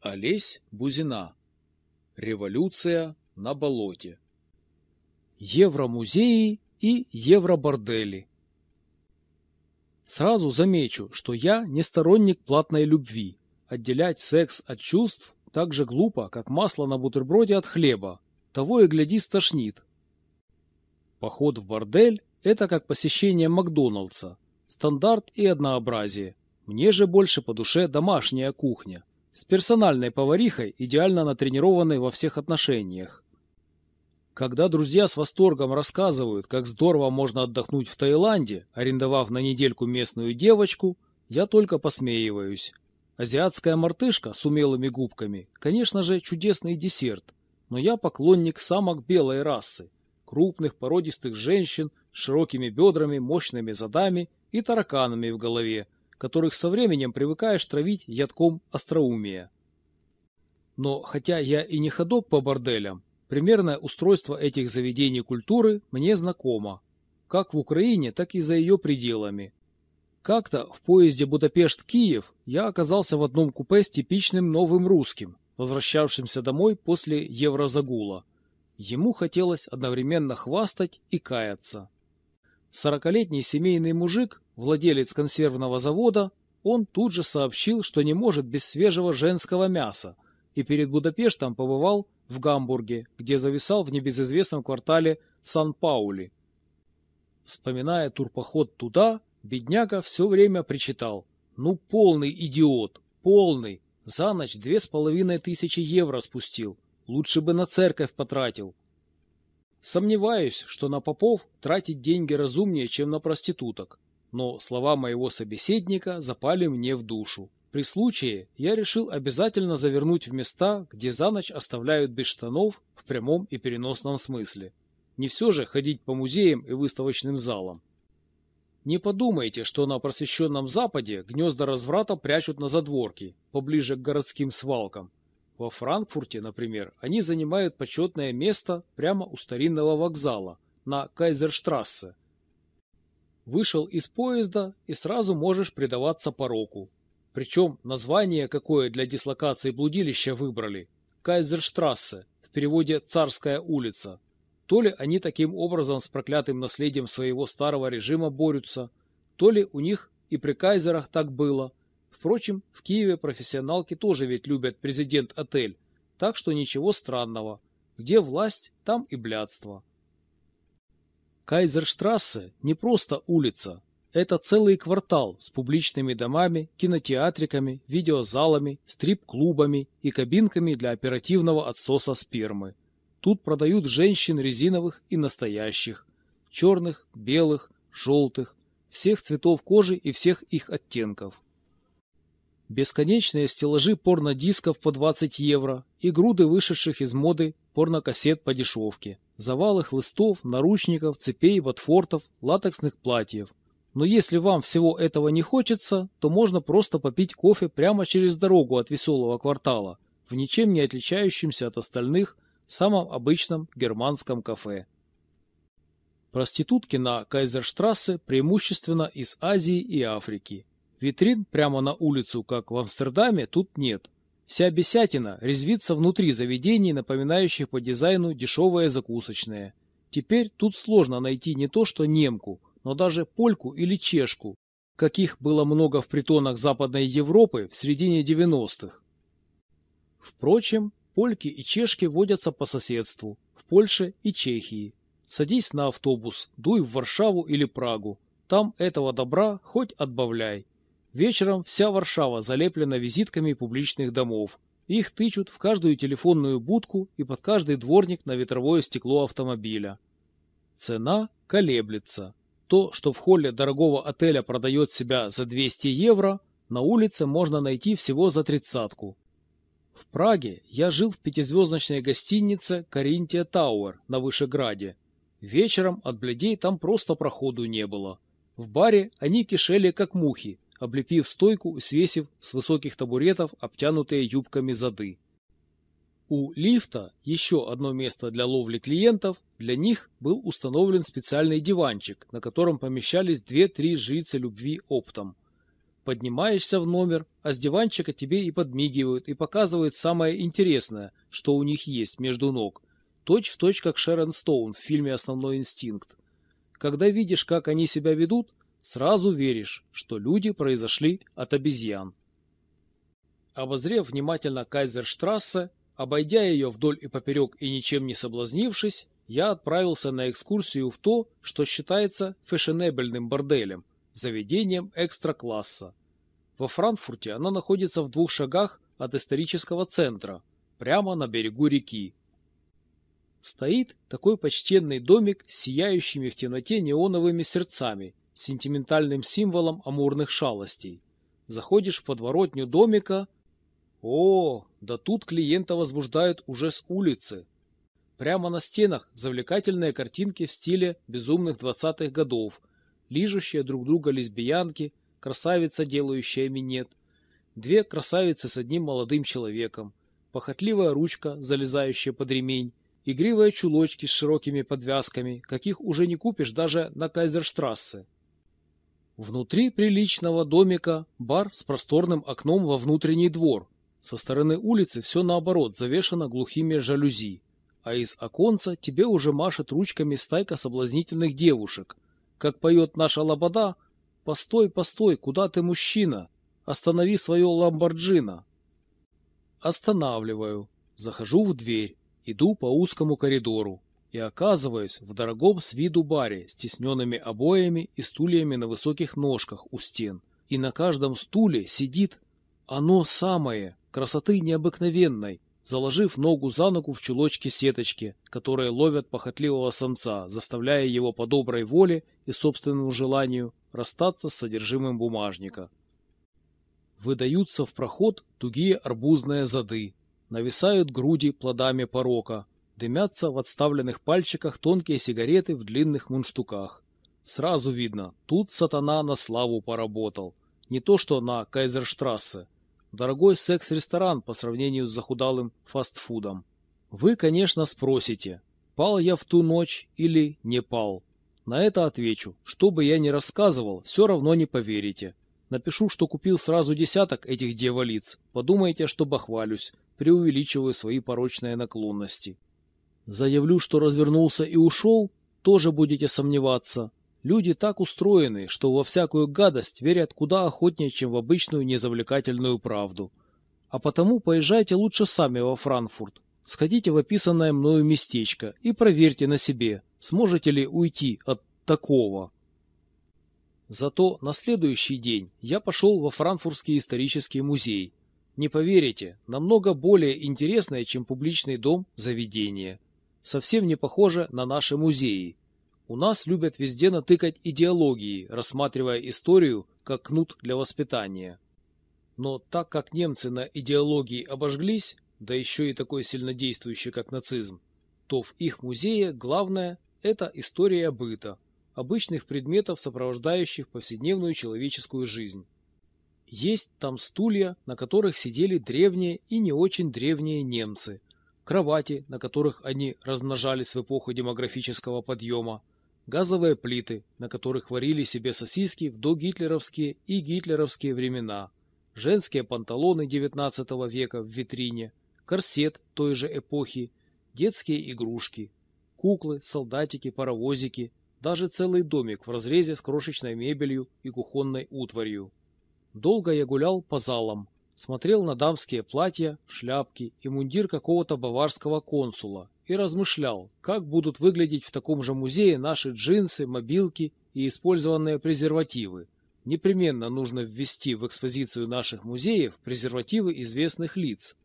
Олесь Бузина. Революция на болоте. Евромузеи и евробордели. Сразу замечу, что я не сторонник платной любви. Отделять секс от чувств так же глупо, как масло на бутерброде от хлеба. Того и гляди стошнит. Поход в бордель – это как посещение Макдоналдса. Стандарт и однообразие. Мне же больше по душе домашняя кухня с персональной поварихой, идеально натренированной во всех отношениях. Когда друзья с восторгом рассказывают, как здорово можно отдохнуть в Таиланде, арендовав на недельку местную девочку, я только посмеиваюсь. Азиатская мартышка с умелыми губками, конечно же, чудесный десерт, но я поклонник самок белой расы, крупных породистых женщин с широкими бедрами, мощными задами и тараканами в голове, которых со временем привыкаешь травить ядком остроумия. Но хотя я и не ходок по борделям, примерное устройство этих заведений культуры мне знакомо, как в Украине, так и за ее пределами. Как-то в поезде Будапешт-Киев я оказался в одном купе с типичным новым русским, возвращавшимся домой после еврозагула. Ему хотелось одновременно хвастать и каяться. Сорокалетний семейный мужик владелец консервного завода, он тут же сообщил, что не может без свежего женского мяса, и перед Будапештом побывал в Гамбурге, где зависал в небезызвестном квартале Сан-Паули. Вспоминая турпоход туда, бедняга все время причитал. «Ну, полный идиот! Полный! За ночь две с половиной тысячи евро спустил. Лучше бы на церковь потратил». Сомневаюсь, что на попов тратить деньги разумнее, чем на проституток но слова моего собеседника запали мне в душу. При случае я решил обязательно завернуть в места, где за ночь оставляют без штанов в прямом и переносном смысле. Не все же ходить по музеям и выставочным залам. Не подумайте, что на просвещенном Западе гнезда разврата прячут на задворке, поближе к городским свалкам. Во Франкфурте, например, они занимают почетное место прямо у старинного вокзала, на Кайзерштрассе, Вышел из поезда и сразу можешь предаваться пороку. Причем название какое для дислокации блудилища выбрали – Кайзерштрассе, в переводе «Царская улица». То ли они таким образом с проклятым наследием своего старого режима борются, то ли у них и при кайзерах так было. Впрочем, в Киеве профессионалки тоже ведь любят президент-отель, так что ничего странного. Где власть, там и блядство. Кайзерштрассе не просто улица. Это целый квартал с публичными домами, кинотеатриками, видеозалами, стрип-клубами и кабинками для оперативного отсоса спермы. Тут продают женщин резиновых и настоящих, черных, белых, желтых, всех цветов кожи и всех их оттенков. Бесконечные стеллажи порнодисков по 20 евро и груды вышедших из моды порнокассет по дешевке завалы хлыстов, наручников, цепей, ботфортов, латексных платьев. Но если вам всего этого не хочется, то можно просто попить кофе прямо через дорогу от веселого квартала, в ничем не отличающемся от остальных, самом обычном германском кафе. Проститутки на Кайзерштрассе преимущественно из Азии и Африки. Витрин прямо на улицу, как в Амстердаме, тут нет. Вся бесятина резвится внутри заведений, напоминающих по дизайну дешевое закусочное. Теперь тут сложно найти не то что немку, но даже польку или чешку, каких было много в притонах Западной Европы в середине 90-х. Впрочем, польки и чешки водятся по соседству, в Польше и Чехии. Садись на автобус, дуй в Варшаву или Прагу. Там этого добра хоть отбавляй. Вечером вся Варшава залеплена визитками публичных домов. Их тычут в каждую телефонную будку и под каждый дворник на ветровое стекло автомобиля. Цена колеблется. То, что в холле дорогого отеля продает себя за 200 евро, на улице можно найти всего за тридцатку. В Праге я жил в пятизвездочной гостинице «Каринтия Тауэр» на Вышеграде. Вечером от бледей там просто проходу не было. В баре они кишели как мухи, облепив стойку свесив с высоких табуретов обтянутые юбками зады. У лифта, еще одно место для ловли клиентов, для них был установлен специальный диванчик, на котором помещались две-три жрицы любви оптом. Поднимаешься в номер, а с диванчика тебе и подмигивают, и показывают самое интересное, что у них есть между ног. Точь в точь, как Шерон Стоун в фильме «Основной инстинкт». Когда видишь, как они себя ведут, сразу веришь, что люди произошли от обезьян. Обозрев внимательно Кайзерштрассе, обойдя ее вдоль и поперек и ничем не соблазнившись, я отправился на экскурсию в то, что считается фешенебельным борделем, заведением экстра-класса. Во Франкфурте оно находится в двух шагах от исторического центра, прямо на берегу реки. Стоит такой почтенный домик с сияющими в темноте неоновыми сердцами, сентиментальным символом амурных шалостей. Заходишь в подворотню домика. О, да тут клиента возбуждают уже с улицы. Прямо на стенах завлекательные картинки в стиле безумных двадцатых годов, лижущие друг друга лесбиянки, красавица, делающая минет, две красавицы с одним молодым человеком, похотливая ручка, залезающая под ремень, игривые чулочки с широкими подвязками, каких уже не купишь даже на Кайзерштрассе. Внутри приличного домика бар с просторным окном во внутренний двор. Со стороны улицы все наоборот завешено глухими жалюзи, а из оконца тебе уже машет ручками стайка соблазнительных девушек. Как поет наша лобода «Постой, постой, куда ты, мужчина? Останови свое ламборджино!» Останавливаю, захожу в дверь. Иду по узкому коридору и оказываюсь в дорогом с виду баре с тесненными обоями и стульями на высоких ножках у стен. И на каждом стуле сидит оно самое, красоты необыкновенной, заложив ногу за ногу в чулочке сеточки, которые ловят похотливого самца, заставляя его по доброй воле и собственному желанию расстаться с содержимым бумажника. Выдаются в проход тугие арбузные зады, нависают груди плодами порока, дымятся в отставленных пальчиках тонкие сигареты в длинных мундштуках. Сразу видно, тут сатана на славу поработал. Не то что на Кайзерштрассе. Дорогой секс-ресторан по сравнению с захудалым фастфудом. Вы, конечно, спросите, пал я в ту ночь или не пал. На это отвечу, что бы я ни рассказывал, все равно не поверите. Напишу, что купил сразу десяток этих дьяволиц. Подумайте, что бахвалюсь, преувеличиваю свои порочные наклонности. Заявлю, что развернулся и ушел, тоже будете сомневаться. Люди так устроены, что во всякую гадость верят куда охотнее, чем в обычную незавлекательную правду. А потому поезжайте лучше сами во Франкфурт. Сходите в описанное мною местечко и проверьте на себе, сможете ли уйти от такого. Зато на следующий день я пошел во Франкфуртский исторический музей. Не поверите, намного более интересное, чем публичный дом, заведение. Совсем не похоже на наши музеи. У нас любят везде натыкать идеологии, рассматривая историю как кнут для воспитания. Но так как немцы на идеологии обожглись, да еще и такой сильнодействующий, как нацизм, то в их музее главное – это история быта, обычных предметов, сопровождающих повседневную человеческую жизнь. Есть там стулья, на которых сидели древние и не очень древние немцы, кровати, на которых они размножались в эпоху демографического подъема, газовые плиты, на которых варили себе сосиски в догитлеровские и гитлеровские времена, женские панталоны XIX века в витрине, корсет той же эпохи, детские игрушки, куклы, солдатики, паровозики, даже целый домик в разрезе с крошечной мебелью и кухонной утварью. Долго я гулял по залам, смотрел на дамские платья, шляпки и мундир какого-то баварского консула и размышлял, как будут выглядеть в таком же музее наши джинсы, мобилки и использованные презервативы. Непременно нужно ввести в экспозицию наших музеев презервативы известных лиц.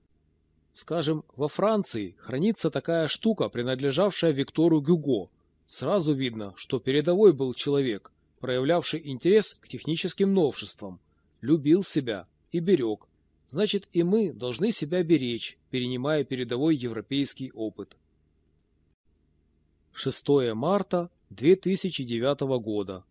Скажем, во Франции хранится такая штука, принадлежавшая Виктору Гюго, Сразу видно, что передовой был человек, проявлявший интерес к техническим новшествам, любил себя и берег. Значит, и мы должны себя беречь, перенимая передовой европейский опыт. 6 марта 2009 года.